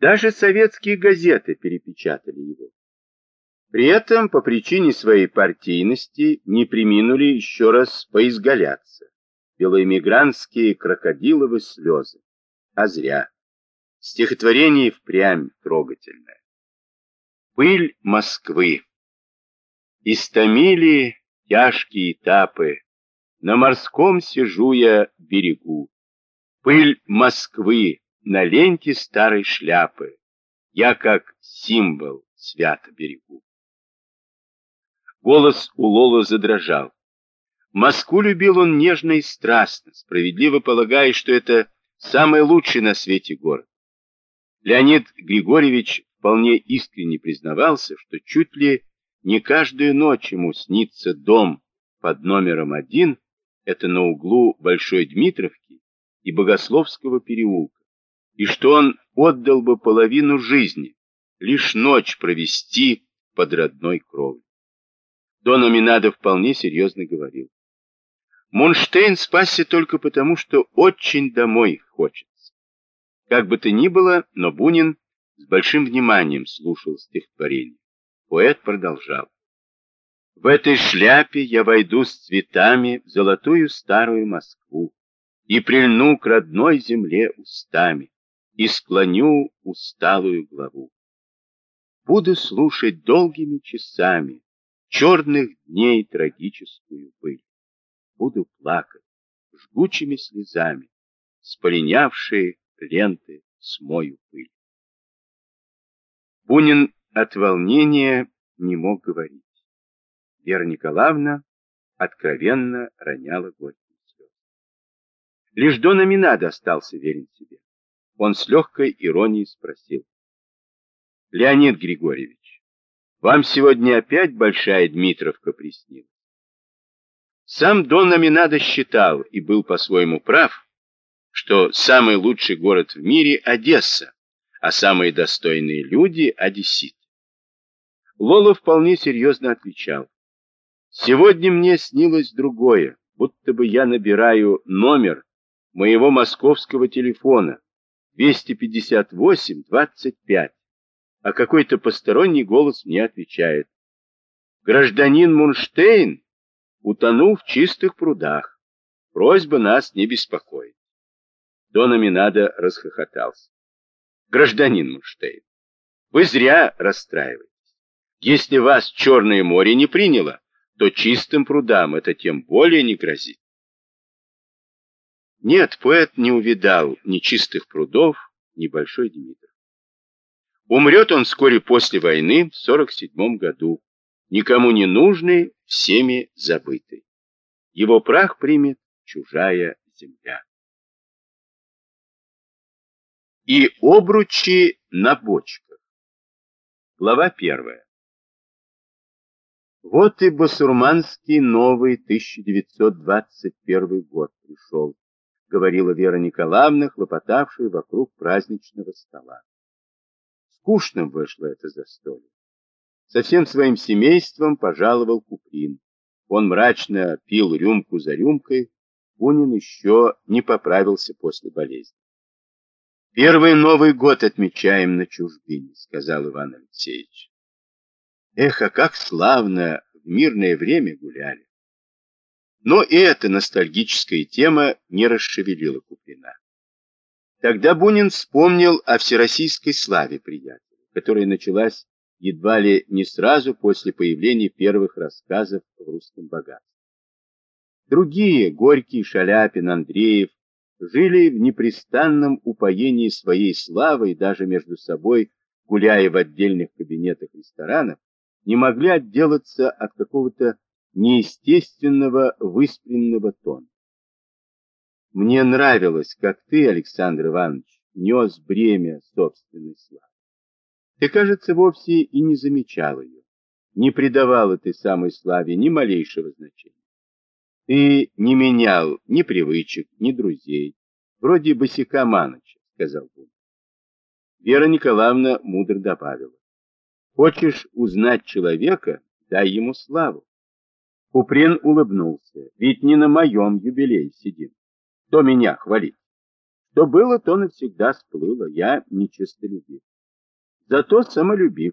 Даже советские газеты перепечатали его. При этом по причине своей партийности не приминули еще раз поизгаляться. Белоэмигрантские крокодиловы слезы. А зря. Стихотворение впрямь трогательное. Пыль Москвы. Истомили тяжкие этапы. На морском сижу я берегу. Пыль Москвы на ленте старой шляпы. Я как символ свято берегу. Голос у Лолы задрожал. Москву любил он нежно и страстно, справедливо полагая, что это самый лучший на свете город. Леонид Григорьевич вполне искренне признавался, что чуть ли не каждую ночь ему снится дом под номером один, это на углу Большой Дмитровки и Богословского переулка, и что он отдал бы половину жизни, лишь ночь провести под родной кровлей. Дон Аминадо вполне серьезно говорил. Мунштейн спасся только потому, что очень домой хочется. Как бы то ни было, но Бунин с большим вниманием слушал стихотворение. Поэт продолжал. В этой шляпе я войду с цветами в золотую старую Москву и прильну к родной земле устами и склоню усталую главу. Буду слушать долгими часами черных дней трагическую пыль. Буду плакать жгучими слезами, споленявшие ленты смою пыль. Бунин от волнения не мог говорить. Вера Николаевна откровенно роняла горькие слезы. Лишь Дон Аминадо остался верен себе. Он с легкой иронией спросил. Леонид Григорьевич, вам сегодня опять Большая Дмитровка приснилась. Сам Дон Аминадо считал, и был по-своему прав, что самый лучший город в мире — Одесса, а самые достойные люди — одесситы. Лола вполне серьезно отвечал. Сегодня мне снилось другое, будто бы я набираю номер моего московского телефона 258-25 а какой-то посторонний голос мне отвечает. Гражданин Мунштейн утонул в чистых прудах. Просьба нас не беспокоить. Дон Аминадо расхохотался. Гражданин Мунштейн, вы зря расстраиваетесь. Если вас Черное море не приняло, то чистым прудам это тем более не грозит. Нет, поэт не увидал ни чистых прудов, ни Большой Дмитрий. Умрет он вскоре после войны в 47 году, никому не нужный, всеми забытый. Его прах примет чужая земля. И обручи на бочках. Глава первая. Вот и басурманский новый 1921 год пришел, говорила Вера Николаевна, хлопотавшая вокруг праздничного стола. Скучным вышло это застолье. Со всем своим семейством пожаловал Куприн. Он мрачно пил рюмку за рюмкой. Бунин еще не поправился после болезни. «Первый Новый год отмечаем на чужбине», — сказал Иван Алексеевич. «Эх, а как славно в мирное время гуляли!» Но и эта ностальгическая тема не расшевелила Куприна. Тогда Бунин вспомнил о всероссийской славе приятеля, которая началась едва ли не сразу после появления первых рассказов в русском богатстве. Другие, Горький, Шаляпин, Андреев, жили в непрестанном упоении своей славой, даже между собой, гуляя в отдельных кабинетах ресторанов, не могли отделаться от какого-то неестественного выспренного тона. Мне нравилось, как ты, Александр Иванович, нес бремя собственной славы. Ты, кажется, вовсе и не замечал ее, не придавал этой самой славе ни малейшего значения. Ты не менял ни привычек, ни друзей, вроде босика Маныча, сказал Бунин. Вера Николаевна мудро добавила. Хочешь узнать человека, дай ему славу. Куприн улыбнулся, ведь не на моем юбилее сидим. Кто меня хвалит? Что было, то навсегда сплыло. Я нечистолюбив. зато самолюбив.